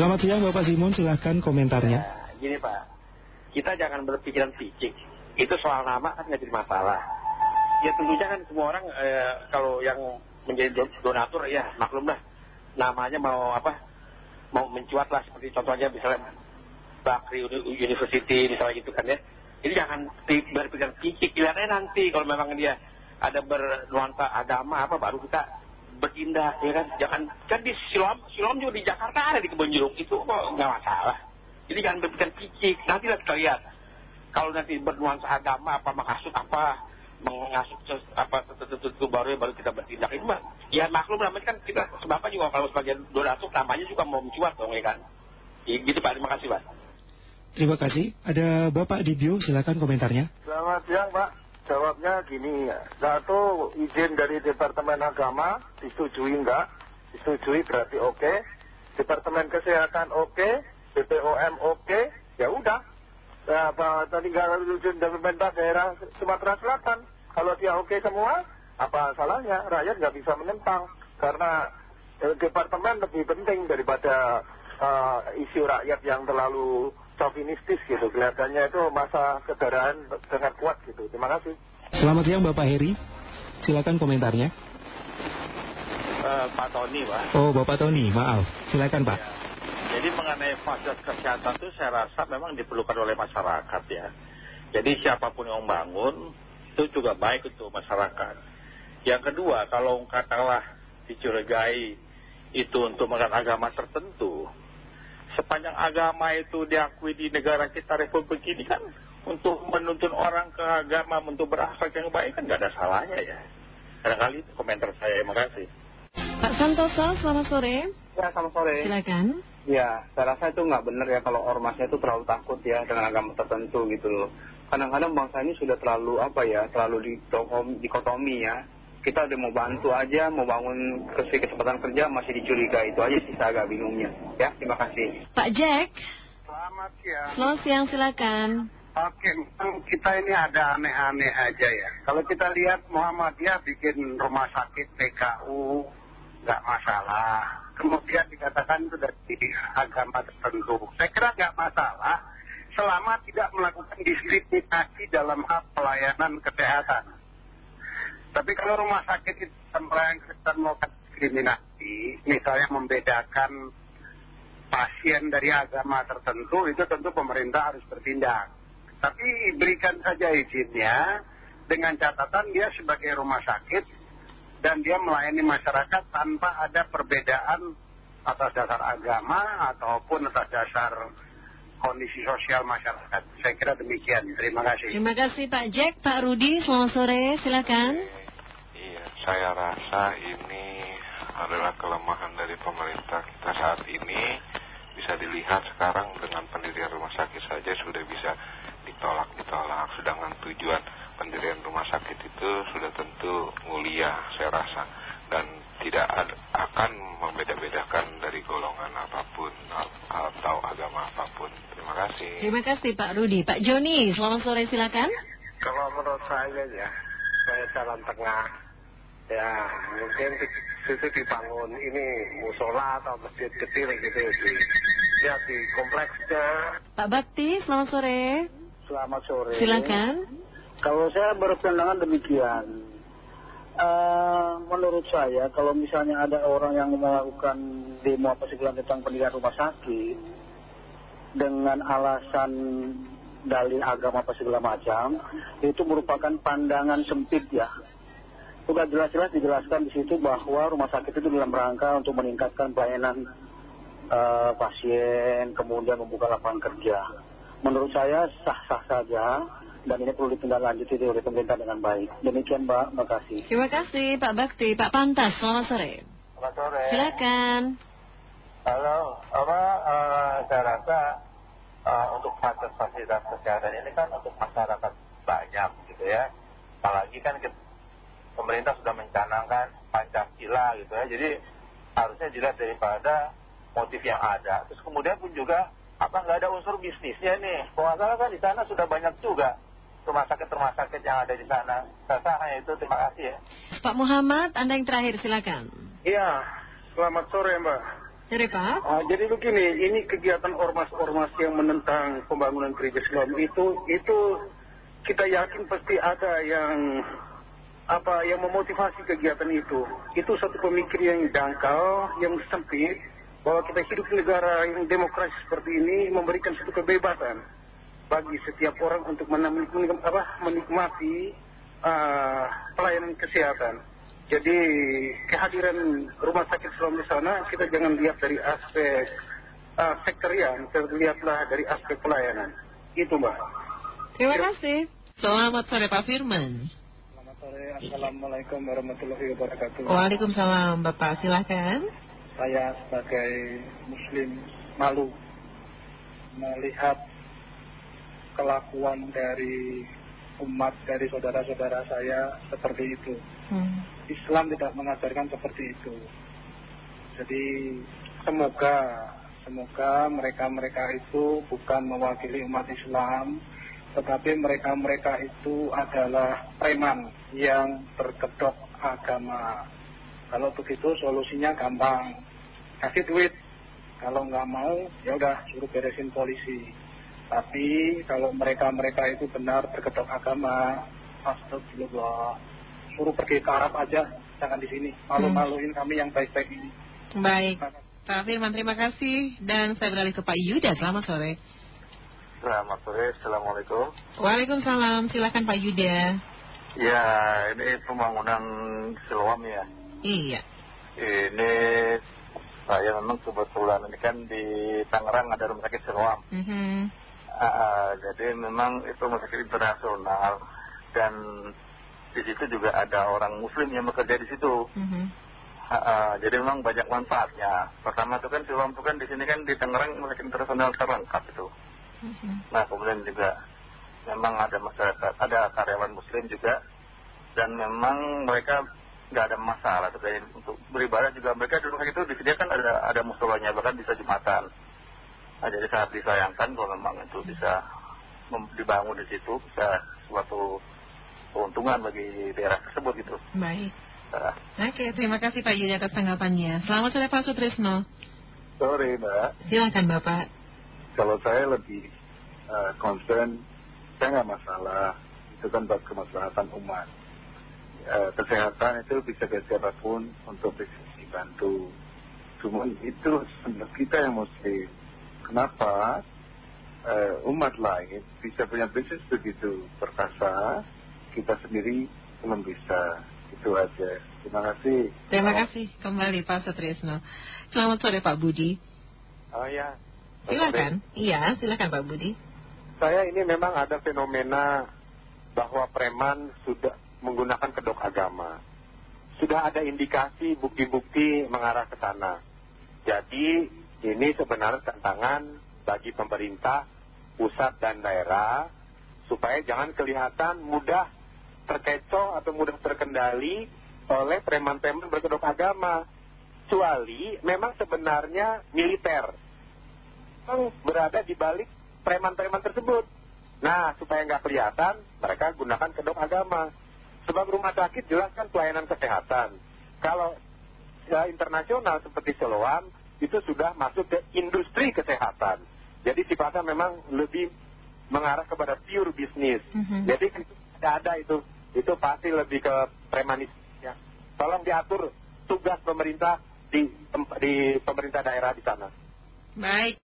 Selamat siang Bapak Simon, silahkan komentarnya. Ya, gini Pak, kita jangan berpikiran picik. Itu soal nama kan nggak jadi masalah. Ya tentunya kan semua orang eh, kalau yang menjadi donatur ya maklum lah. Namanya mau apa, mau mencuat lah seperti contohnya misalnya Bakri University misalnya gitu kan ya. Jadi jangan berpikiran picik, lihatnya nanti kalau memang dia ada bernuansa agama apa baru kita bertindak ya kan? Jangan kan di Siloam Siloam juga di Jakarta ada di kebun jeruk. Itu kok nggak masalah. Jadi jangan berpikir picik nanti lah kita lihat. Kalau nanti bernuansa agama apa menghasut apa mengasut apa tertentu baru baru kita bertindak. Itu mah ya maklum namanya kan kita sebabnya juga kalau sebagai donatur namanya juga mau mencuat dong ya kan? Ya, gitu Pak. Terima kasih Pak. Terima kasih. Ada Bapak Dibio, silakan komentarnya. Selamat siang Pak. Jawabnya gini, satu izin dari Departemen Agama disetujui enggak? Disetujui berarti oke. Departemen Kesehatan oke, BPOM oke, ya udah. Nah, tinggal izin dari pemerintah daerah Sumatera Selatan. Kalau dia oke semua, apa salahnya? Rakyat nggak bisa menentang. Karena eh, departemen lebih penting daripada eh, isu rakyat yang terlalu sofinistis gitu. Kelihatannya itu masa kedaraan sangat kuat gitu. Terima kasih. Selamat siang Bapak Heri. Silakan komentarnya. Uh, Pak Tony, Pak. Oh, Bapak Tony, maaf. Silakan Pak. Ya. Jadi mengenai fasilitas kesehatan itu saya rasa memang diperlukan oleh masyarakat ya. Jadi siapa pun yang membangun itu juga baik untuk masyarakat. Yang kedua, kalau katakanlah dicurigai itu untuk menggunakan agama tertentu, sepanjang agama itu diakui di negara kita Republik ini kan untuk menuntun orang ke agama untuk berakhlak yang baik kan nggak ada salahnya ya. Kadang-kali itu komentar saya, terima kasih. Pak Santoso, selamat sore. Ya, selamat sore. Silakan. Ya, saya rasa itu nggak benar ya kalau ormasnya itu terlalu takut ya dengan agama tertentu gitu loh. Kadang-kadang bangsa ini sudah terlalu apa ya, terlalu dikotomi ya kita udah mau bantu aja, mau bangun kesempatan kerja masih dicurigai. Itu aja sih saya agak bingungnya. Ya, terima kasih. Pak Jack. Selamat siang. Selamat siang, silakan. Oke, kita ini ada aneh-aneh aja ya. Kalau kita lihat Muhammadiyah bikin rumah sakit PKU, nggak masalah. Kemudian dikatakan itu dari agama tertentu. Saya kira nggak masalah selama tidak melakukan diskriminasi dalam hal pelayanan kesehatan. Tapi kalau rumah sakit itu melakukan melakukan diskriminasi, misalnya membedakan pasien dari agama tertentu, itu tentu pemerintah harus bertindak. Tapi berikan saja izinnya dengan catatan dia sebagai rumah sakit dan dia melayani masyarakat tanpa ada perbedaan atas dasar agama ataupun atas dasar kondisi sosial masyarakat. Saya kira demikian. Terima kasih. Terima kasih Pak Jack. Pak Rudi, selamat sore. Silakan. Iya, saya rasa ini adalah kelemahan dari pemerintah kita saat ini. Bisa dilihat sekarang dengan pendirian rumah sakit saja sudah bisa ditolak-ditolak. Sedangkan tujuan pendirian rumah sakit itu sudah tentu mulia, saya rasa. Dan tidak akan membeda-bedakan dari golongan apa pun atau agama apa pun. Terima kasih. Terima kasih Pak Rudi. Pak Joni, selamat sore silakan. Kalau menurut saya ya, saya jalan tengah. Ya, mungkin situ dibangun ini musola atau masjid kecil gitu di, ya di kompleksnya. Pak Bakti, selamat sore. Selamat sore. Silakan. Kalau saya berpandangan demikian, uh, menurut saya kalau misalnya ada orang yang melakukan demo apa segala tentang pendirian rumah sakit dengan alasan dalil agama apa segala macam itu merupakan pandangan sempit ya sudah jelas-jelas dijelaskan di situ bahwa rumah sakit itu dalam rangka untuk meningkatkan pelayanan uh, pasien kemudian membuka lapangan kerja menurut saya sah-sah saja dan ini perlu ditindaklanjuti oleh pemerintah dengan baik. Demikian Mbak, terima kasih. Terima kasih Pak Bakti. Pak Pantas, selamat sore. Selamat sore. Silakan. Halo, apa uh, saya rasa uh, untuk fasilitas kesehatan ini kan untuk masyarakat banyak gitu ya. Apalagi kan kita, pemerintah sudah mencanangkan Pancasila gitu ya. Jadi harusnya jelas daripada motif yang ada. Terus kemudian pun juga apa nggak ada unsur bisnisnya nih. Kalau kan di sana sudah banyak juga rumah sakit-rumah sakit yang ada di sana. Saya hanya itu, terima kasih ya. Pak Muhammad, Anda yang terakhir, silakan. Iya, selamat sore Mbak. Dari Pak? Ah, jadi begini, ini kegiatan ormas-ormas yang menentang pembangunan gereja Islam itu, itu kita yakin pasti ada yang apa yang memotivasi kegiatan itu. Itu satu pemikir yang dangkal, yang sempit, bahwa kita hidup di negara yang demokrasi seperti ini memberikan satu kebebasan bagi setiap orang untuk menikmati, apa, menikmati ah, pelayanan kesehatan. Jadi kehadiran rumah sakit Islam di sana kita jangan lihat dari aspek uh, sektorian, kita lihatlah dari aspek pelayanan. Itu Mbak. Terima kasih. Selamat sore Pak Firman. Selamat sore, Assalamualaikum warahmatullahi wabarakatuh. Waalaikumsalam Bapak, silahkan. Saya sebagai Muslim malu melihat kelakuan dari umat dari saudara-saudara saya seperti itu. Hmm. Islam tidak mengajarkan seperti itu. Jadi semoga semoga mereka-mereka itu bukan mewakili umat Islam, tetapi mereka-mereka itu adalah preman yang berkedok agama. Kalau begitu solusinya gampang, kasih duit. Kalau nggak mau, ya udah suruh beresin polisi. Tapi kalau mereka-mereka itu benar berkedok agama, astagfirullah, suruh pergi ke Arab aja, jangan di sini. Malu-maluin kami yang baik-baik ini. Baik. Pak Firman, terima kasih. Dan saya beralih ke Pak Yuda. Selamat sore. Selamat sore, Assalamualaikum. Waalaikumsalam. Silakan Pak Yuda. Ya, ini pembangunan Siloam ya. Iya. Ini saya memang kebetulan ini kan di Tangerang ada rumah sakit Siloam. Mhm. Ah, jadi memang itu rumah sakit internasional dan di situ juga ada orang Muslim yang bekerja di situ. Mhm. Ah, ah, jadi memang banyak manfaatnya. Pertama itu kan Siloam itu kan di sini kan di Tangerang rumah sakit internasional terlengkap itu. Mhm. Nah kemudian juga memang ada masyarakat, ada karyawan muslim juga dan memang mereka nggak ada masalah terkait untuk beribadah juga mereka di rumah itu disediakan ada ada musolanya bahkan bisa jumatan. Nah, jadi sangat disayangkan kalau memang itu bisa dibangun di situ bisa suatu keuntungan bagi daerah tersebut gitu. Baik. Nah, Oke, terima kasih Pak Yuda atas tanggapannya. Selamat sore Pak Sutrisno. sorry mbak, Silakan Bapak. kalau saya lebih eh, concern, saya nggak masalah. Itu kan buat kemaslahatan umat. Eh, kesehatan itu bisa ke siapa pun untuk bisa dibantu. Cuman itu sebenarnya kita yang muslim. Kenapa eh, umat lain bisa punya bisnis begitu perkasa, kita sendiri belum bisa. Itu aja. Terima kasih. Terima kasih kembali Pak Sutrisno. Selamat sore Pak Budi. Oh ya, Silakan. Iya, silakan Pak Budi. saya ini memang ada fenomena bahwa preman sudah menggunakan kedok agama. Sudah ada indikasi bukti-bukti mengarah ke sana. Jadi ini sebenarnya tantangan bagi pemerintah pusat dan daerah supaya jangan kelihatan mudah terkecoh atau mudah terkendali oleh preman-preman berkedok agama. Kecuali memang sebenarnya militer memang berada di balik preman-preman tersebut. Nah, supaya nggak kelihatan, mereka gunakan kedok agama. Sebab rumah sakit jelas kan pelayanan kesehatan. Kalau ya, internasional seperti Siloam, itu sudah masuk ke industri kesehatan. Jadi sifatnya memang lebih mengarah kepada pure bisnis. Mhm. Jadi tidak ada itu. Itu pasti lebih ke premanis. Ya. Tolong diatur tugas pemerintah di, di pemerintah daerah di sana. Baik.